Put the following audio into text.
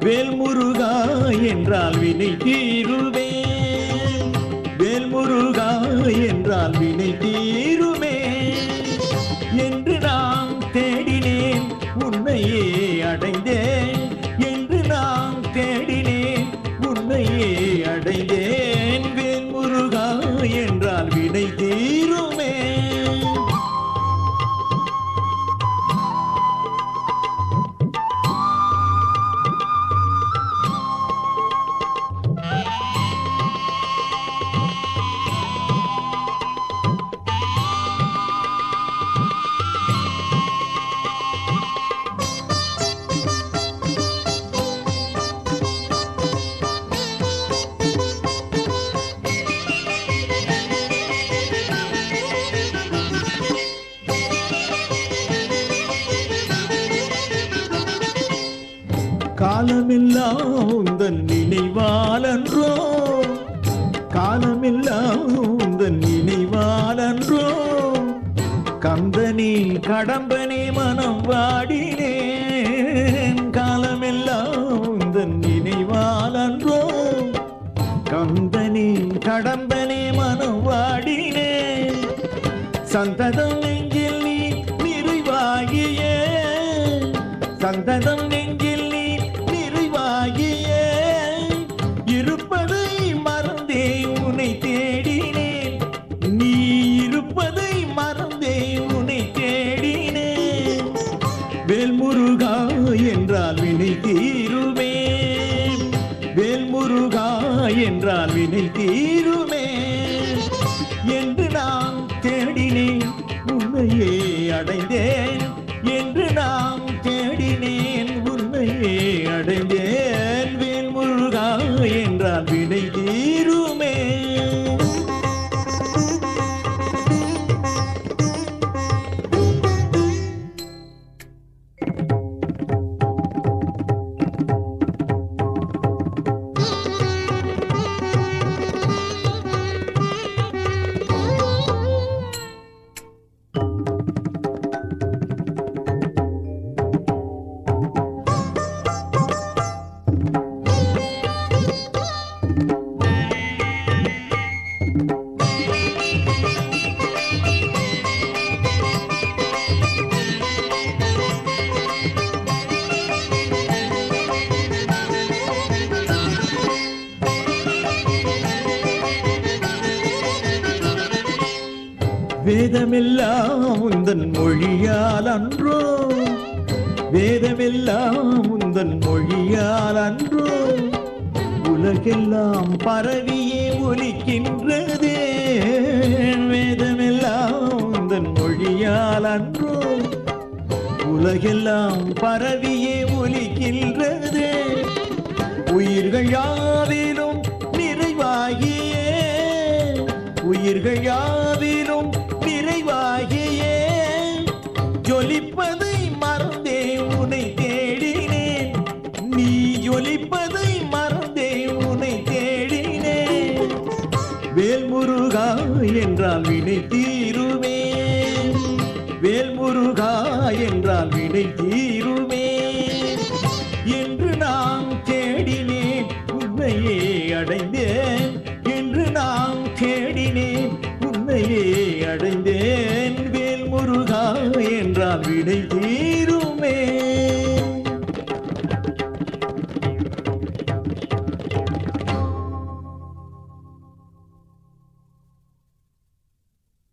வேல்முருகா என்றால் வினை தீருமே. வேல்முருகா என்றால் வினை தீருமே. என்று நான் தேடினேன் உன்னையே அடைந்தேன் காலமெல்லாம் உந்தன் நினைவாலன்றோ? காலமெல்லாம் உந்தன் நினைவாலன்றோ? கந்தனே கடம்பனே மனம் வாடினேன். காலமெல்லாம் உந்தன் நினைவாலன்றோ? கந்தனே கடம்பனே மனம் வாடினேன். சந்ததம் நெஞ்சில் நீ நிறைவாகிய. சந்ததம் என்றால் வினை தீருமே என்று நான் தேடினேன். உன்னையே அடைந்தேன் வேதமெல்லாம் உந்தன் மொழியால் அன்றோ? வேதமெல்லாம் உந்தன் மொழியால் அன்றோ? உலகெல்லாம் பரவியே ஒலிக்கின்றதே. வேதமெல்லாம் உந்தன் மொழியால் அன்றோ? உலகெல்லாம் பரவியே ஒலிக்கின்றதே. உயிர்கள் யாவிலும் நிறைவாகியே. உயிர்கள் யார் ஜொலிப்பதை மறந்தே உனை தேடினேன். நீ ஜொலிப்பதை மறந்தே உனை தேடினேன். வேல்முருகா என்றால் வினை தீருமே. வேல்முருகா என்றால் வினை தீருமே. என்று நான் தேடினேன் உன்னையே அடைந்தேன். என்று நான் தேடினேன் உன்னையே அடைந்தேன்.